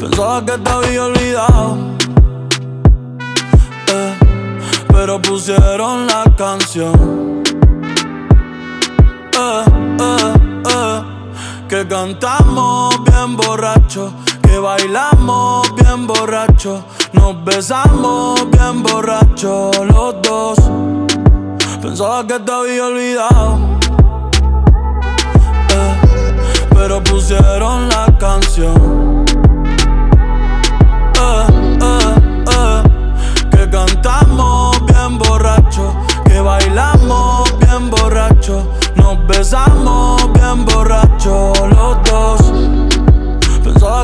Pensaba que te había olvidado. Eh, pero pusieron la canción. Eh, eh, eh. que cantamos bien borracho, que bailamos bien borracho, nos besamos bien borracho los dos. Pensaba que te había olvidado pero pusieron la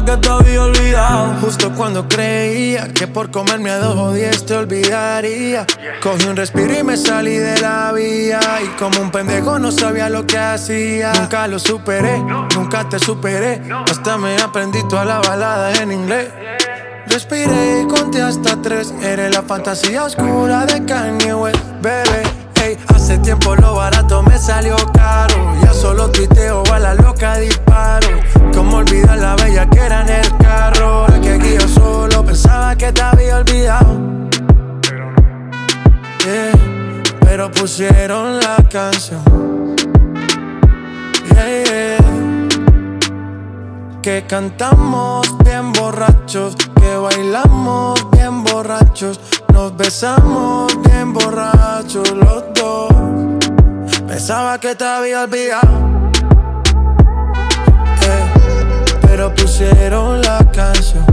que te había olvidado. Justo cuando creía que por comerme a dos o diez te olvidaría. Cogí un respiro y me salí de la vía. Y como un pendejo no sabía lo que hacía. Nunca lo superé, nunca te superé. Hasta me aprendí toda la balada en inglés. Respiré y conté hasta tres. Eres la fantasía oscura de Kanye West, bebé. Hey, hace tiempo lo barato me salió caro. Ya solo tuiteo a la loca disparo. La que era en el carro. Ahora que aquí yo solo pensaba que te había olvidado. Yeah, pero pusieron la canción. Yeah, yeah. Que cantamos bien borrachos, que bailamos bien borrachos, nos besamos bien borrachos los dos. Pensaba que te había olvidado pero pusieron la canción.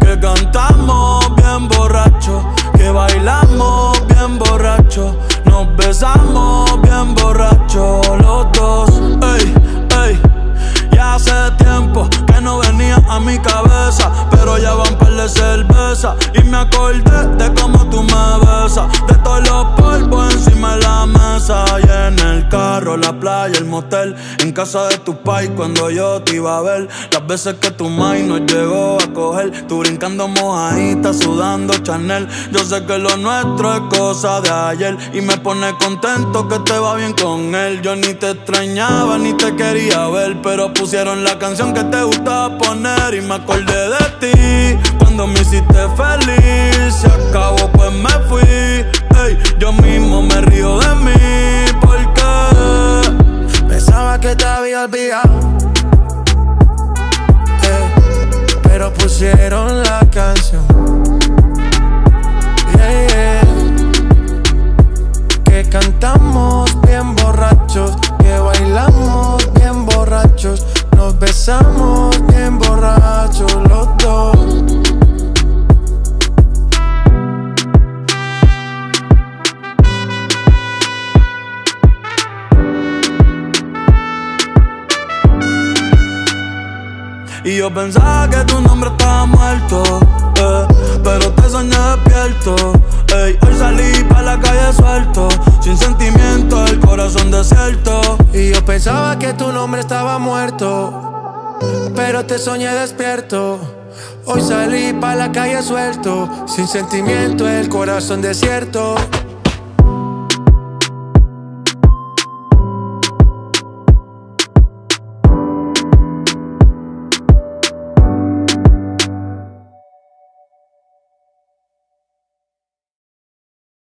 Que cantamos bien borracho, que bailamos bien borracho, nos besamos bien borracho los dos. Ey, ey, ya hace tiempo que no venía a mi cabeza, pero ya van par de cerveza y me acordé de cómo tú me besas, de todos los polvos encima de la mesa la playa, el motel, en casa de tu pai cuando yo te iba a ver, las veces que tu mai nos llegó a coger, tú brincando mojadita, sudando Chanel, yo sé que lo nuestro es cosa de ayer y me pone contento que te va bien con él, yo ni te extrañaba ni te quería ver, pero pusieron la canción que te gustaba poner y me acordé de ti. Cuando me hiciste feliz. Se acabó, pues me pusieron la canción. Que cantamos bien borrachos, que bailamos bien borrachos, nos besamos Y yo pensaba que tu nombre estaba muerto, eh, pero te soñé despierto. Ey, hoy salí para la calle suelto, sin sentimiento, el corazón desierto. Y yo pensaba que tu nombre estaba muerto, pero te soñé despierto. Hoy salí para la calle suelto, sin sentimiento, el corazón desierto.